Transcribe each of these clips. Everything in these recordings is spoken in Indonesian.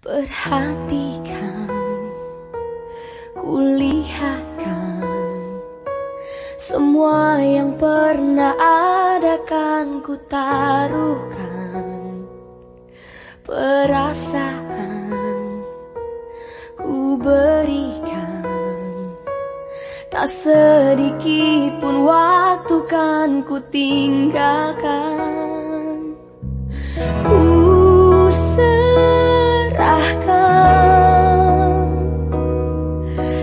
Perhatikan, kulihatkan Semua yang pernah ada kan ku taruhkan Perasaan ku berikan Tak sedikit pun waktu kan ku tinggalkan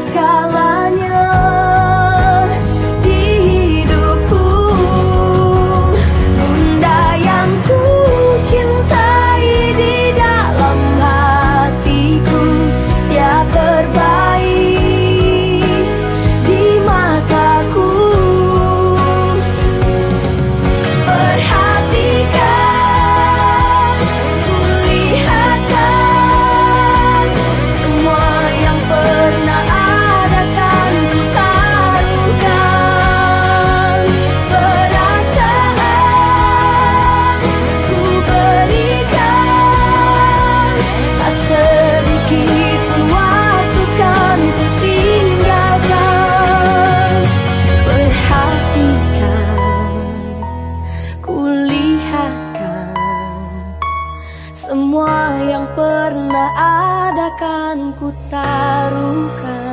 Semua yang pernah ada kan ku taruhkan